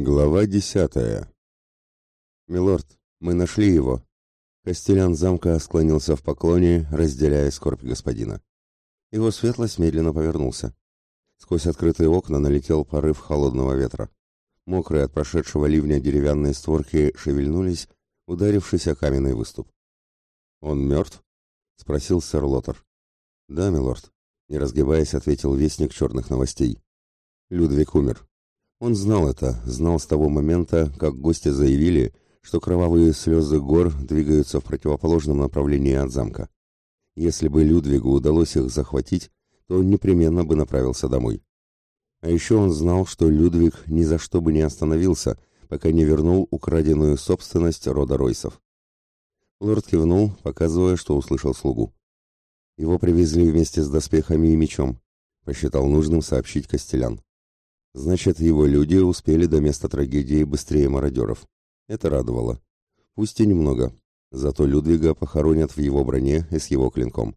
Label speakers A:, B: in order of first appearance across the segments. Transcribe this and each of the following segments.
A: Глава десятая. «Милорд, мы нашли его». Костелян замка склонился в поклоне, разделяя скорбь господина. Его светлость медленно повернулся. Сквозь открытые окна налетел порыв холодного ветра. Мокрые от прошедшего ливня деревянные створки шевельнулись, ударившись о каменный выступ. «Он мертв?» — спросил сэр Лотер. «Да, милорд», — не разгибаясь, ответил вестник черных новостей. «Людвиг умер. Он знал это, знал с того момента, как гости заявили, что кровавые слезы гор двигаются в противоположном направлении от замка. Если бы Людвигу удалось их захватить, то он непременно бы направился домой. А еще он знал, что Людвиг ни за что бы не остановился, пока не вернул украденную собственность рода Ройсов. Лорд кивнул, показывая, что услышал слугу. Его привезли вместе с доспехами и мечом, посчитал нужным сообщить Костелян. Значит, его люди успели до места трагедии быстрее мародеров. Это радовало. Пусть и немного, зато Людвига похоронят в его броне и с его клинком.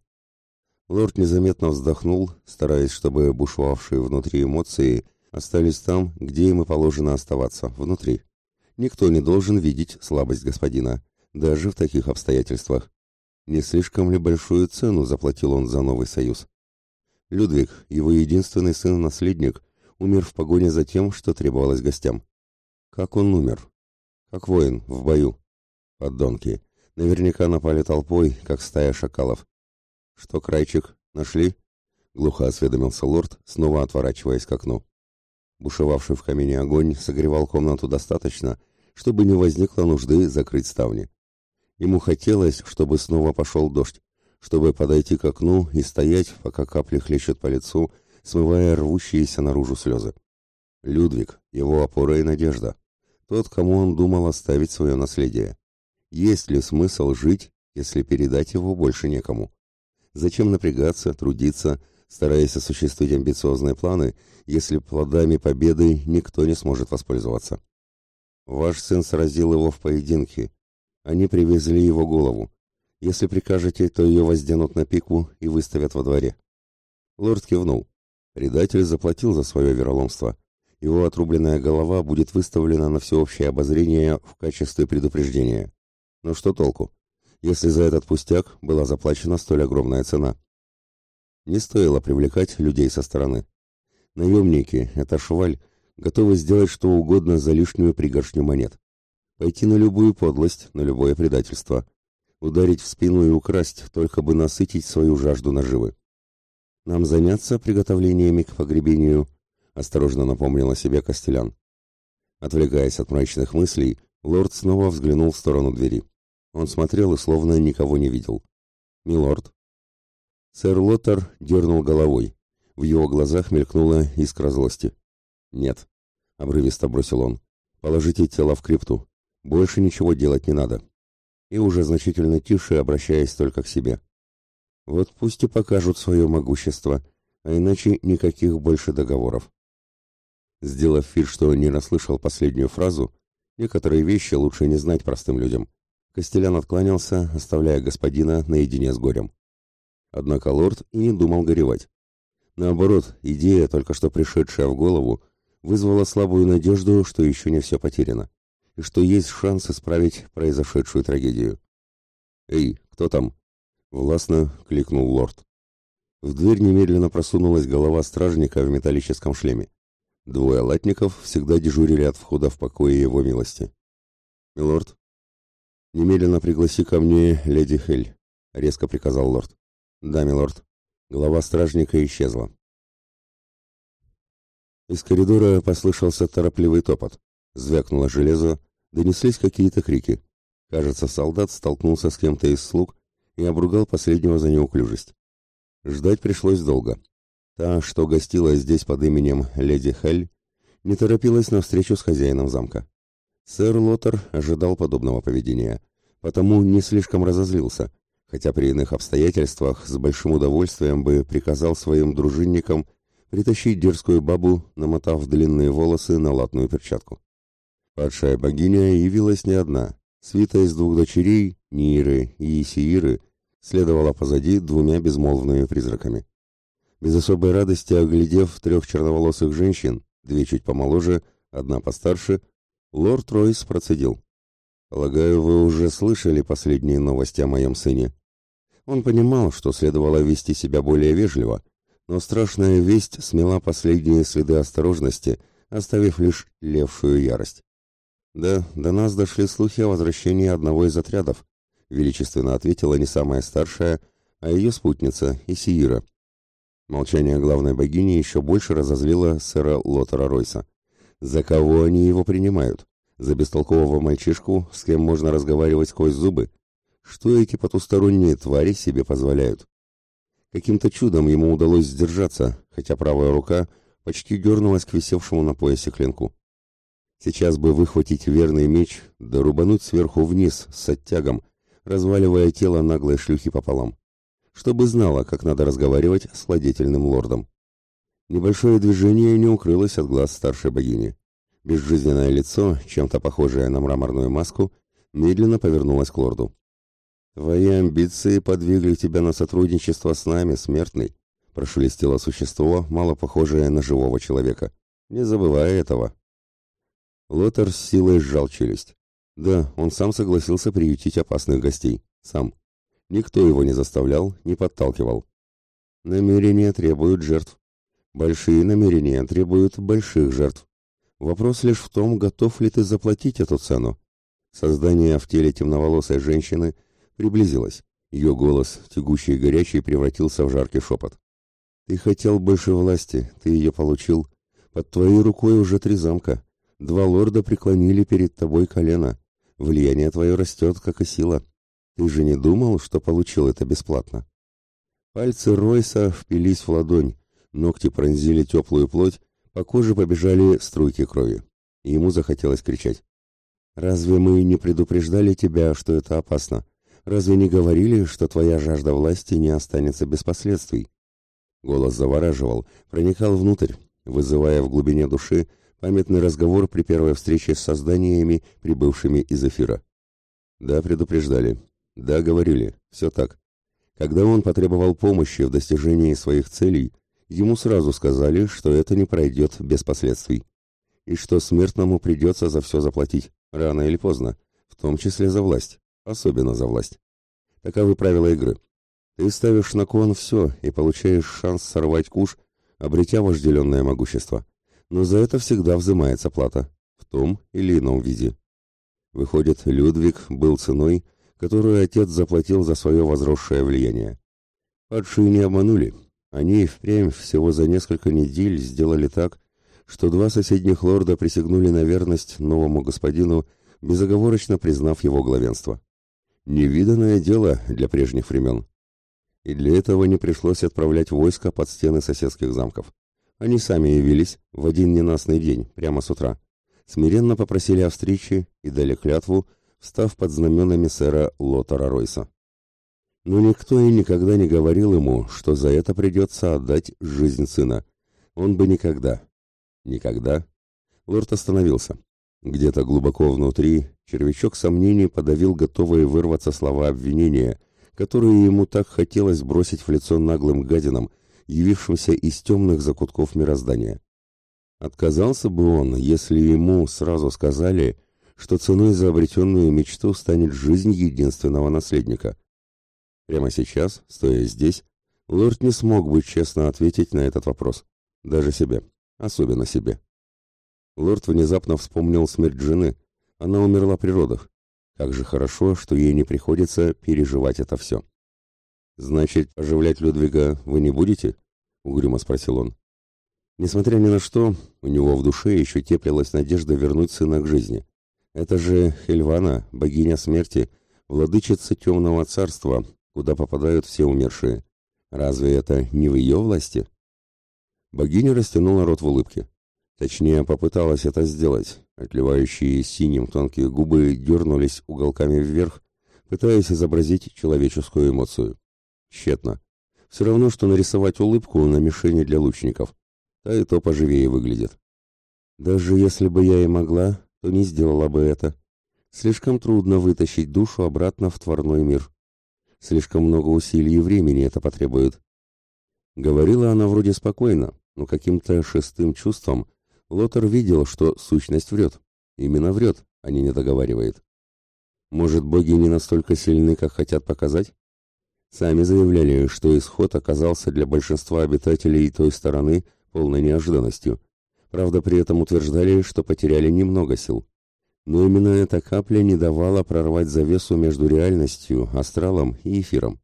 A: Лорд незаметно вздохнул, стараясь, чтобы бушевавшие внутри эмоции остались там, где им и положено оставаться, внутри. Никто не должен видеть слабость господина, даже в таких обстоятельствах. Не слишком ли большую цену заплатил он за новый союз? Людвиг, его единственный сын-наследник, умер в погоне за тем, что требовалось гостям. Как он умер? Как воин, в бою. Поддонки. Наверняка напали толпой, как стая шакалов. Что, Крайчик, нашли? Глухо осведомился лорд, снова отворачиваясь к окну. Бушевавший в камине огонь согревал комнату достаточно, чтобы не возникло нужды закрыть ставни. Ему хотелось, чтобы снова пошел дождь, чтобы подойти к окну и стоять, пока капли хлещут по лицу, смывая рвущиеся наружу слезы. Людвиг, его опора и надежда. Тот, кому он думал оставить свое наследие. Есть ли смысл жить, если передать его больше некому? Зачем напрягаться, трудиться, стараясь осуществить амбициозные планы, если плодами победы никто не сможет воспользоваться? Ваш сын сразил его в поединке. Они привезли его голову. Если прикажете, то ее возденут на пику и выставят во дворе. Лорд кивнул. Предатель заплатил за свое вероломство. Его отрубленная голова будет выставлена на всеобщее обозрение в качестве предупреждения. Но что толку, если за этот пустяк была заплачена столь огромная цена? Не стоило привлекать людей со стороны. Наемники, это шваль, готовы сделать что угодно за лишнюю пригоршню монет. Пойти на любую подлость, на любое предательство. Ударить в спину и украсть, только бы насытить свою жажду наживы. Нам заняться приготовлениями к погребению, осторожно напомнил о себе Костелян. Отвлекаясь от мрачных мыслей, лорд снова взглянул в сторону двери. Он смотрел и словно никого не видел. «Милорд». Сэр Лоттер дернул головой. В его глазах мелькнула искра злости. «Нет», — обрывисто бросил он. «Положите тело в крипту. Больше ничего делать не надо». И уже значительно тише, обращаясь только к себе. Вот пусть и покажут свое могущество, а иначе никаких больше договоров. Сделав вид, что не расслышал последнюю фразу, некоторые вещи лучше не знать простым людям. Костелян откланялся, оставляя господина наедине с горем. Однако лорд и не думал горевать. Наоборот, идея, только что пришедшая в голову, вызвала слабую надежду, что еще не все потеряно, и что есть шанс исправить произошедшую трагедию. «Эй, кто там?» Властно кликнул лорд. В дверь немедленно просунулась голова стражника в металлическом шлеме. Двое латников всегда дежурили от входа в покое его милости. «Милорд?» «Немедленно пригласи ко мне леди Хель», — резко приказал лорд. «Да, милорд». Глава стражника исчезла. Из коридора послышался торопливый топот. Звякнуло железо, донеслись какие-то крики. Кажется, солдат столкнулся с кем-то из слуг и обругал последнего за неуклюжесть. Ждать пришлось долго. Та, что гостила здесь под именем леди Хель, не торопилась на встречу с хозяином замка. Сэр Лотер ожидал подобного поведения, потому не слишком разозлился, хотя при иных обстоятельствах с большим удовольствием бы приказал своим дружинникам притащить дерзкую бабу, намотав длинные волосы на латную перчатку. Падшая богиня явилась не одна, свита из двух дочерей, Ниры и Исииры, следовала позади двумя безмолвными призраками. Без особой радости оглядев трех черноволосых женщин, две чуть помоложе, одна постарше, Лорд Ройс процедил. «Полагаю, вы уже слышали последние новости о моем сыне». Он понимал, что следовало вести себя более вежливо, но страшная весть смела последние следы осторожности, оставив лишь левшую ярость. «Да, до нас дошли слухи о возвращении одного из отрядов», величественно ответила не самая старшая, а ее спутница, Исиира. Молчание главной богини еще больше разозлило сэра Лотера Ройса. За кого они его принимают? За бестолкового мальчишку, с кем можно разговаривать сквозь зубы? Что эти потусторонние твари себе позволяют? Каким-то чудом ему удалось сдержаться, хотя правая рука почти дернулась к висевшему на поясе клинку. Сейчас бы выхватить верный меч, да рубануть сверху вниз с оттягом, разваливая тело наглой шлюхи пополам чтобы знала, как надо разговаривать с владетельным лордом. Небольшое движение не укрылось от глаз старшей богини. Безжизненное лицо, чем-то похожее на мраморную маску, медленно повернулось к лорду. «Твои амбиции подвигли тебя на сотрудничество с нами, смертный», прошелестело существо, мало похожее на живого человека. «Не забывай этого». Лотер с силой сжал челюсть. Да, он сам согласился приютить опасных гостей. Сам. Никто его не заставлял, не подталкивал. Намерения требуют жертв. Большие намерения требуют больших жертв. Вопрос лишь в том, готов ли ты заплатить эту цену. Создание в теле темноволосой женщины приблизилось. Ее голос, тягучий и горячий, превратился в жаркий шепот. «Ты хотел больше власти, ты ее получил. Под твоей рукой уже три замка. Два лорда преклонили перед тобой колено. Влияние твое растет, как и сила. Ты же не думал, что получил это бесплатно? Пальцы Ройса впились в ладонь, ногти пронзили теплую плоть, по коже побежали струйки крови. Ему захотелось кричать. «Разве мы не предупреждали тебя, что это опасно? Разве не говорили, что твоя жажда власти не останется без последствий?» Голос завораживал, проникал внутрь, вызывая в глубине души памятный разговор при первой встрече с созданиями, прибывшими из эфира. Да, предупреждали, да, говорили, все так. Когда он потребовал помощи в достижении своих целей, ему сразу сказали, что это не пройдет без последствий. И что смертному придется за все заплатить, рано или поздно, в том числе за власть, особенно за власть. Таковы правила игры. Ты ставишь на кон все и получаешь шанс сорвать куш, обретя вожделенное могущество. Но за это всегда взимается плата, в том или ином виде. Выходит, Людвиг был ценой, которую отец заплатил за свое возросшее влияние. Падшие не обманули. Они впрямь всего за несколько недель сделали так, что два соседних лорда присягнули на верность новому господину, безоговорочно признав его главенство. Невиданное дело для прежних времен. И для этого не пришлось отправлять войска под стены соседских замков. Они сами явились в один ненастный день, прямо с утра. Смиренно попросили о встрече и дали клятву, став под знаменами сэра Лотара Ройса. Но никто и никогда не говорил ему, что за это придется отдать жизнь сына. Он бы никогда, никогда... Лорд остановился. Где-то глубоко внутри червячок сомнений подавил готовые вырваться слова обвинения, которые ему так хотелось бросить в лицо наглым гадинам, явившимся из темных закутков мироздания. Отказался бы он, если ему сразу сказали, что ценой за обретенную мечту станет жизнь единственного наследника. Прямо сейчас, стоя здесь, лорд не смог бы честно ответить на этот вопрос. Даже себе. Особенно себе. Лорд внезапно вспомнил смерть жены. Она умерла при родах. Как же хорошо, что ей не приходится переживать это все. «Значит, оживлять Людвига вы не будете?» — угрюмо спросил он. Несмотря ни на что, у него в душе еще теплилась надежда вернуть сына к жизни. Это же Хельвана, богиня смерти, владычица темного царства, куда попадают все умершие. Разве это не в ее власти? Богиня растянула рот в улыбке. Точнее, попыталась это сделать. Отливающие синим тонкие губы дернулись уголками вверх, пытаясь изобразить человеческую эмоцию. Тщетно. Все равно, что нарисовать улыбку на мишени для лучников. Та и то поживее выглядит. Даже если бы я и могла, то не сделала бы это. Слишком трудно вытащить душу обратно в тварной мир. Слишком много усилий и времени это потребует. Говорила она вроде спокойно, но каким-то шестым чувством Лотер видел, что сущность врет, Именно врет, а не недоговаривает. Может, боги не настолько сильны, как хотят показать? Сами заявляли, что исход оказался для большинства обитателей той стороны полной неожиданностью. Правда, при этом утверждали, что потеряли немного сил. Но именно эта капля не давала прорвать завесу между реальностью, астралом и эфиром.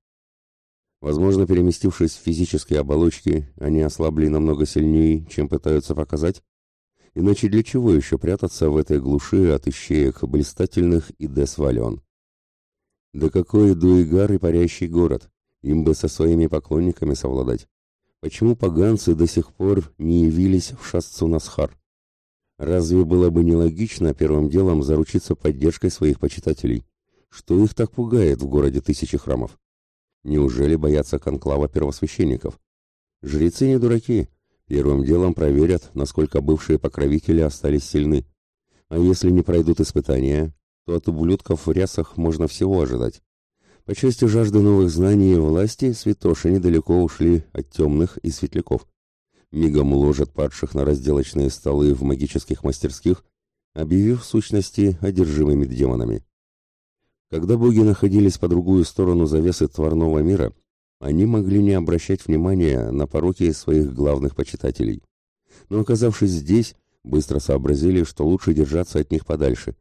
A: Возможно, переместившись в физические оболочки, они ослабли намного сильнее, чем пытаются показать. Иначе для чего еще прятаться в этой глуши от ищеек блистательных и Десвалион? Да какой Дуигар и парящий город! Им бы со своими поклонниками совладать. Почему поганцы до сих пор не явились в Шасцунасхар? Разве было бы нелогично первым делом заручиться поддержкой своих почитателей? Что их так пугает в городе тысячи храмов? Неужели боятся конклава первосвященников? Жрецы не дураки. Первым делом проверят, насколько бывшие покровители остались сильны. А если не пройдут испытания, то от ублюдков в рясах можно всего ожидать. По части жажды новых знаний и власти святоши недалеко ушли от темных и светляков. Мигом уложат падших на разделочные столы в магических мастерских, объявив сущности одержимыми демонами. Когда боги находились по другую сторону завесы тварного мира, они могли не обращать внимания на пороки своих главных почитателей. Но оказавшись здесь, быстро сообразили, что лучше держаться от них подальше.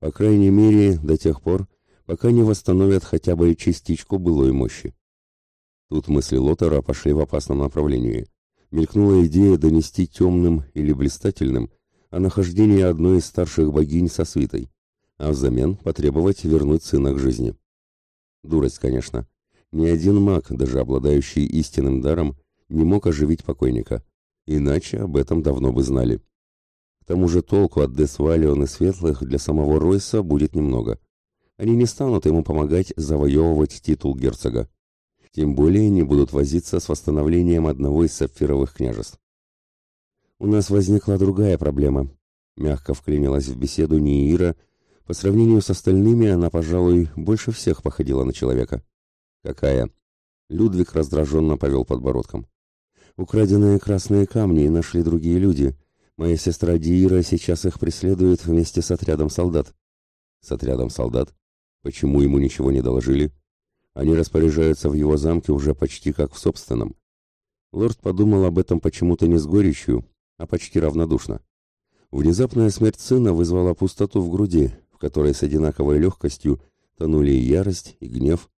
A: По крайней мере, до тех пор, пока не восстановят хотя бы частичку былой мощи. Тут мысли Лотера пошли в опасном направлении. Мелькнула идея донести темным или блистательным о нахождении одной из старших богинь со свитой а взамен потребовать вернуть сына к жизни. Дурость, конечно. Ни один маг, даже обладающий истинным даром, не мог оживить покойника, иначе об этом давно бы знали. Тому же толку от Десвалион и Светлых для самого Ройса будет немного. Они не станут ему помогать завоевывать титул герцога. Тем более не будут возиться с восстановлением одного из сапфировых княжеств. «У нас возникла другая проблема», — мягко вклинилась в беседу Ниира, — по сравнению с остальными она, пожалуй, больше всех походила на человека. Какая? Людвиг раздраженно повел подбородком. Украденные красные камни нашли другие люди. Моя сестра Диира сейчас их преследует вместе с отрядом солдат. С отрядом солдат? Почему ему ничего не доложили? Они распоряжаются в его замке уже почти как в собственном. Лорд подумал об этом почему-то не с горечью, а почти равнодушно. Внезапная смерть сына вызвала пустоту в груди, которой с одинаковой легкостью тонули и ярость, и гнев.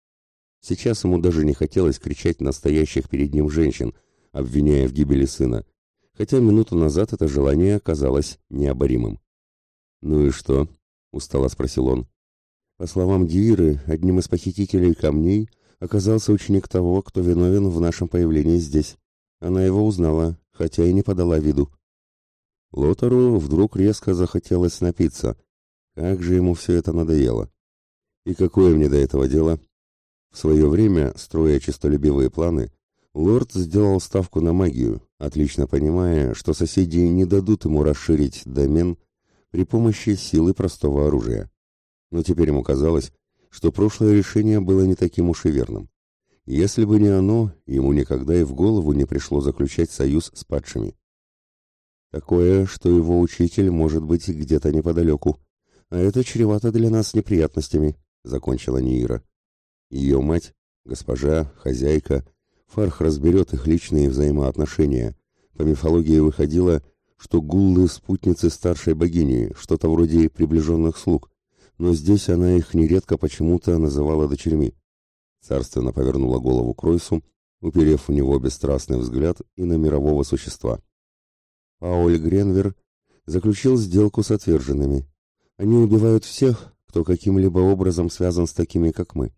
A: Сейчас ему даже не хотелось кричать настоящих перед ним женщин, обвиняя в гибели сына, хотя минуту назад это желание оказалось необоримым. «Ну и что?» — устало спросил он. По словам Дииры, одним из похитителей камней оказался ученик того, кто виновен в нашем появлении здесь. Она его узнала, хотя и не подала виду. Лотару вдруг резко захотелось напиться — как же ему все это надоело. И какое мне до этого дело? В свое время, строя честолюбивые планы, лорд сделал ставку на магию, отлично понимая, что соседи не дадут ему расширить домен при помощи силы простого оружия. Но теперь ему казалось, что прошлое решение было не таким уж и верным. Если бы не оно, ему никогда и в голову не пришло заключать союз с падшими. Такое, что его учитель может быть где-то неподалеку, а это чревато для нас неприятностями», — закончила Нира. Ее мать, госпожа, хозяйка, Фарх разберет их личные взаимоотношения. По мифологии выходило, что гуллы — спутницы старшей богини, что-то вроде приближенных слуг, но здесь она их нередко почему-то называла дочерьми. Царственно повернула голову к Ройсу, уперев в него бесстрастный взгляд и на мирового существа. Пауль Гренвер заключил сделку с отверженными, они убивают всех, кто каким-либо образом связан с такими, как мы.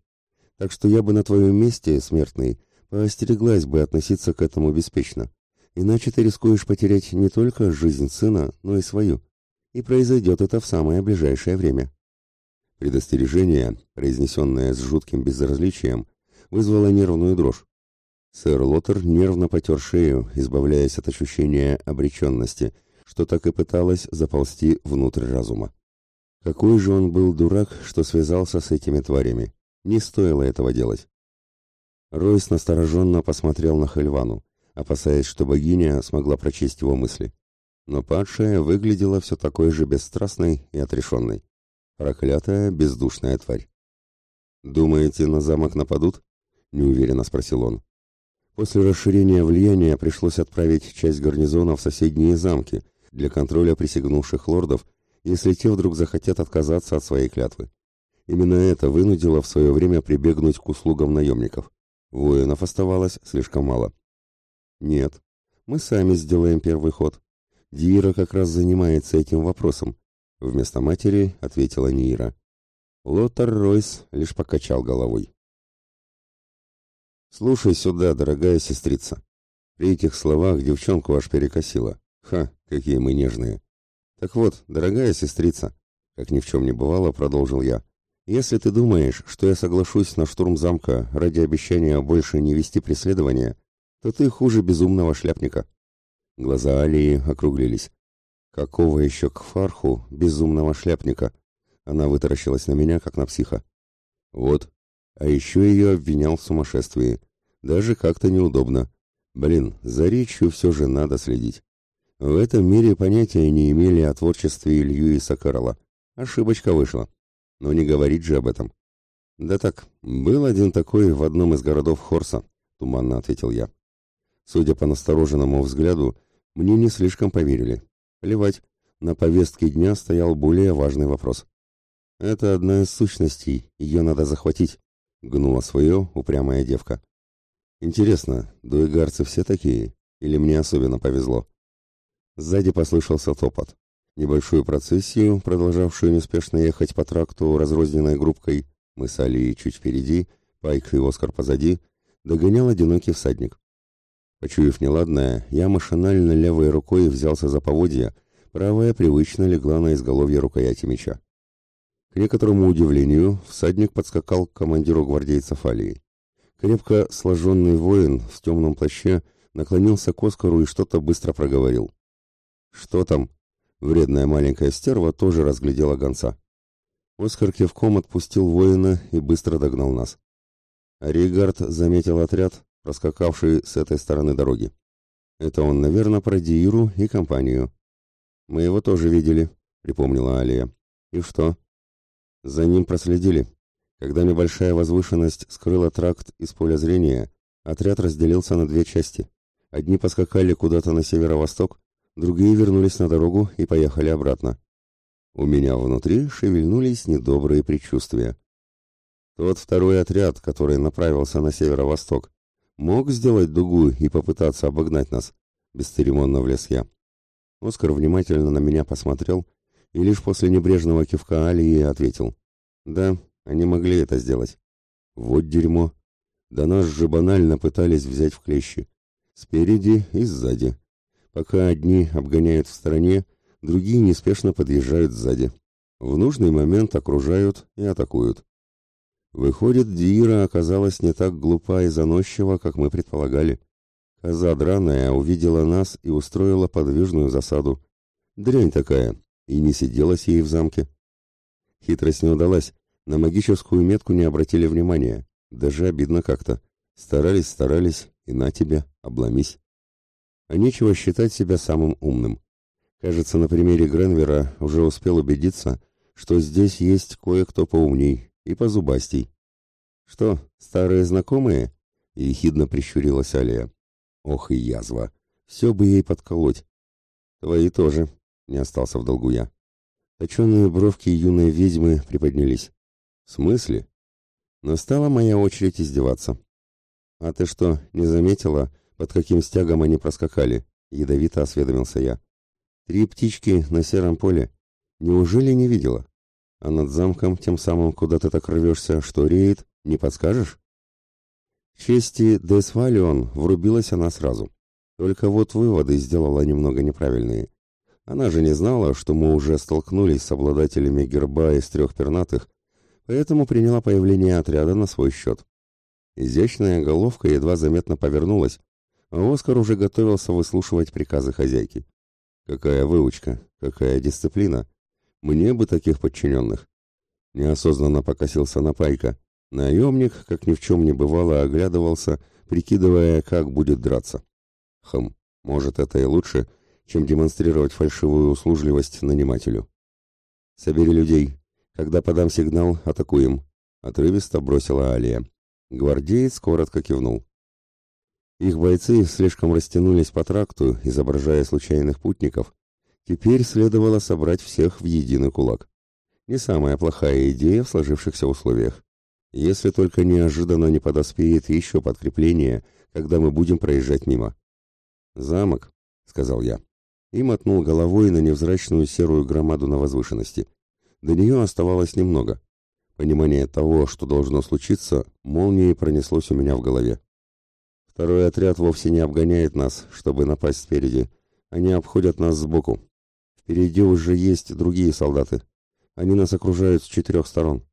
A: Так что я бы на твоем месте, смертный, поостереглась бы относиться к этому беспечно. Иначе ты рискуешь потерять не только жизнь сына, но и свою. И произойдет это в самое ближайшее время. Предостережение, произнесенное с жутким безразличием, вызвало нервную дрожь. Сэр Лотер нервно потер шею, избавляясь от ощущения обреченности, что так и пыталась заползти внутрь разума. Какой же он был дурак, что связался с этими тварями. Не стоило этого делать. Ройс настороженно посмотрел на Хельвану, опасаясь, что богиня смогла прочесть его мысли. но падшая выглядела все такой же бесстрастной и отрешенной. Проклятая, бездушная тварь. «Думаете, на замок нападут?» — неуверенно спросил он. После расширения влияния пришлось отправить часть гарнизона в соседние замки для контроля присягнувших лордов, если те вдруг захотят отказаться от своей клятвы. Именно это вынудило в свое время прибегнуть к услугам наемников. Воинов оставалось слишком мало. Нет, мы сами сделаем первый ход. Дира как раз занимается этим вопросом. Вместо матери ответила Нира. Лотар Ройс лишь покачал головой. «Слушай сюда, дорогая сестрица». При этих словах девчонку аж перекосила. «Ха, какие мы нежные!» «Так вот, дорогая сестрица», — как ни в чем не бывало, продолжил я, если ты думаешь, что я соглашусь на штурм замка ради обещания больше не вести преследования, то ты хуже безумного шляпника. Глаза Алии округлились. Какого еще к фарху безумного шляпника? Она вытаращилась на меня, как на психа. Вот. А еще ее обвинял в сумасшествии. Даже как-то неудобно. Блин, за речью все же надо следить. В этом мире понятия не имели о творчестве Льюиса Карла. Ошибочка вышла. Но не говорить же об этом. Да так, был один такой в одном из городов Хорса, туманно ответил я. Судя по настороженному взгляду, мне не слишком поверили. Плевать, на повестке дня стоял более важный вопрос. Это одна из сущностей, ее надо захватить, гнула свое упрямая девка. Интересно, дуэгарцы все такие, или мне особенно повезло? Сзади послышался топот. Небольшую процессию, продолжавшую неспешно ехать по тракту разрозненной группкой, мы с Алией чуть впереди, Пайк и Оскар позади, догонял одинокий всадник. Почуяв неладное, я машинально левой рукой взялся за поводья, правая привычно легла на изголовье рукояти меча. К некоторому удивлению, всадник подскакал к командиру гвардейцев Алии. Крепко сложенный воин в темном плаще наклонился к Оскару и что-то быстро проговорил. «Что там?» Вредная маленькая стерва тоже разглядела гонца. Оскар кивком отпустил воина и быстро догнал нас. Ригард заметил отряд, проскакавший с этой стороны дороги. Это он, наверное, про Дииру и компанию. Мы его тоже видели, припомнила Алия. И что? За ним проследили. Когда небольшая возвышенность скрыла тракт из поля зрения, отряд разделился на две части. Одни поскакали куда-то на северо-восток, другие вернулись на дорогу и поехали обратно. У меня внутри шевельнулись недобрые предчувствия. Тот второй отряд, который направился на северо-восток, мог сделать дугу и попытаться обогнать нас, бесцеремонно влез я. Оскар внимательно на меня посмотрел и лишь после небрежного кивка Алии ответил. Да, они могли это сделать. Вот дерьмо. Да нас же банально пытались взять в клещи. Спереди и сзади. Пока одни обгоняют в стороне, другие неспешно подъезжают сзади. В нужный момент окружают и атакуют. Выходит, Диира оказалась не так глупа и заносчива, как мы предполагали. Коза драная увидела нас и устроила подвижную засаду. Дрянь такая, и не сиделась ей в замке. Хитрость не удалась, на магическую метку не обратили внимания. Даже обидно как-то. Старались, старались, и на тебе, обломись а нечего считать себя самым умным. Кажется, на примере Гренвера уже успел убедиться, что здесь есть кое-кто поумней и позубастей. «Что, старые знакомые?» — ехидно прищурилась Алия. «Ох и язва! Все бы ей подколоть!» «Твои тоже», — не остался в долгу я. Точеные бровки юной ведьмы приподнялись. «В смысле?» Настала моя очередь издеваться. «А ты что, не заметила, под каким стягом они проскакали? Ядовито осведомился я. Три птички на сером поле. Неужели не видела? А над замком, тем самым, куда ты так рвешься, что реет, не подскажешь? чести Десвалион врубилась она сразу. Только вот выводы сделала немного неправильные. Она же не знала, что мы уже столкнулись с обладателями герба из трех пернатых, поэтому приняла появление отряда на свой счет. Изящная головка едва заметно повернулась, а Оскар уже готовился выслушивать приказы хозяйки. Какая выучка, какая дисциплина. Мне бы таких подчиненных. Неосознанно покосился на Пайка. Наемник, как ни в чем не бывало, оглядывался, прикидывая, как будет драться. Хм, может, это и лучше, чем демонстрировать фальшивую услужливость нанимателю. «Собери людей. Когда подам сигнал, атакуем», — отрывисто бросила Алия. Гвардеец коротко кивнул. Их бойцы слишком растянулись по тракту, изображая случайных путников. Теперь следовало собрать всех в единый кулак. Не самая плохая идея в сложившихся условиях. Если только неожиданно не подоспеет еще подкрепление, когда мы будем проезжать мимо. «Замок», — сказал я, и мотнул головой на невзрачную серую громаду на возвышенности. До нее оставалось немного. Понимание того, что должно случиться, молнией пронеслось у меня в голове. Второй отряд вовсе не обгоняет нас, чтобы напасть спереди. Они обходят нас сбоку. Впереди уже есть другие солдаты. Они нас окружают с четырех сторон.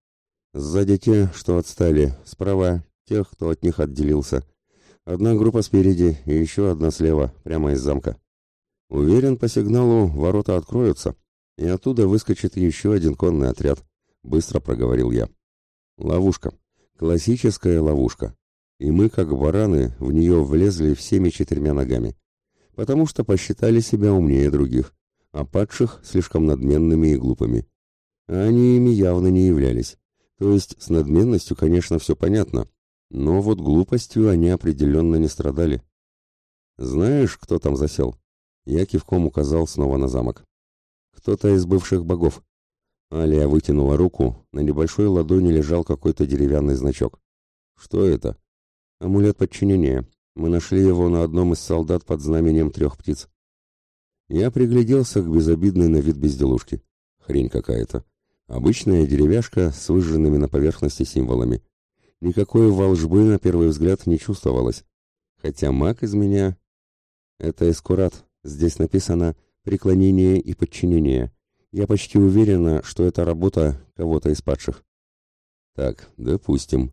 A: Сзади те, что отстали, справа тех, кто от них отделился. Одна группа спереди и еще одна слева, прямо из замка. Уверен, по сигналу ворота откроются, и оттуда выскочит еще один конный отряд, быстро проговорил я. Ловушка. Классическая ловушка. И мы, как бараны, в нее влезли всеми четырьмя ногами. Потому что посчитали себя умнее других, а падших слишком надменными и глупыми. А они ими явно не являлись. То есть с надменностью, конечно, все понятно, но вот глупостью они определенно не страдали. «Знаешь, кто там засел?» Я кивком указал снова на замок. «Кто-то из бывших богов». Алия вытянула руку, на небольшой ладони лежал какой-то деревянный значок. «Что это?» «Амулет подчинения. Мы нашли его на одном из солдат под знаменем трех птиц». Я пригляделся к безобидной на вид безделушке. Хрень какая-то. Обычная деревяшка с выжженными на поверхности символами. Никакой волжбы на первый взгляд не чувствовалось. Хотя маг из меня... Это эскурат. Здесь написано «преклонение и подчинение». Я почти уверена, что это работа кого-то из падших. Так, допустим.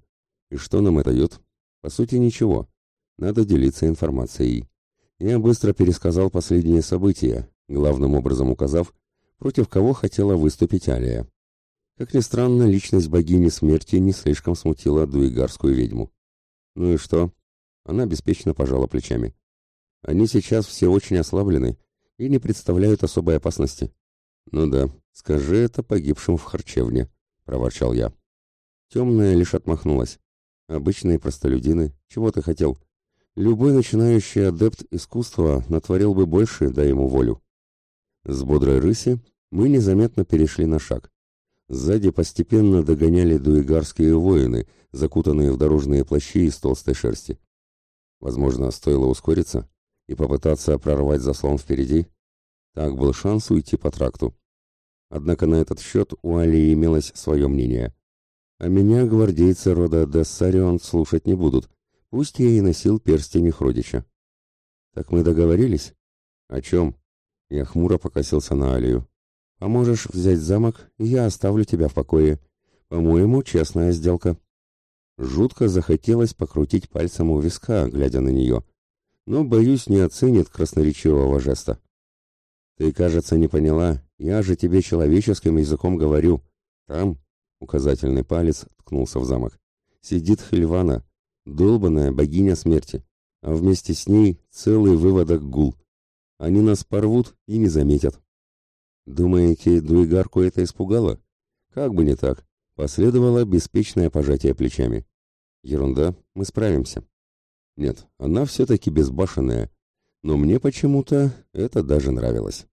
A: И что нам это дает? По сути, ничего. Надо делиться информацией. Я быстро пересказал последние события, главным образом указав, против кого хотела выступить Алия. Как ни странно, личность богини смерти не слишком смутила дуигарскую ведьму. Ну и что? Она беспечно пожала плечами. Они сейчас все очень ослаблены и не представляют особой опасности. Ну да, скажи это погибшим в харчевне, проворчал я. Темная лишь отмахнулась. Обычные простолюдины, чего ты хотел? Любой начинающий адепт искусства натворил бы больше, дай ему волю. С бодрой рыси мы незаметно перешли на шаг. Сзади постепенно догоняли дуигарские воины, закутанные в дорожные плащи из толстой шерсти. Возможно, стоило ускориться и попытаться прорвать заслон впереди. Так был шанс уйти по тракту. Однако на этот счет у Али имелось свое мнение. А меня гвардейцы рода Дессарион слушать не будут, пусть я и носил перстень их родича. Так мы договорились? О чем? Я хмуро покосился на Алию. Поможешь взять замок, и я оставлю тебя в покое. По-моему, честная сделка». Жутко захотелось покрутить пальцем у виска, глядя на нее. Но, боюсь, не оценит красноречивого жеста. «Ты, кажется, не поняла. Я же тебе человеческим языком говорю. Там...» — указательный палец ткнулся в замок. «Сидит Хельвана, долбаная богиня смерти, а вместе с ней целый выводок гул. Они нас порвут и не заметят». Думаете, Дуигарку это испугало? Как бы не так. Последовало беспечное пожатие плечами. Ерунда, мы справимся. Нет, она все-таки безбашенная. Но мне почему-то это даже нравилось.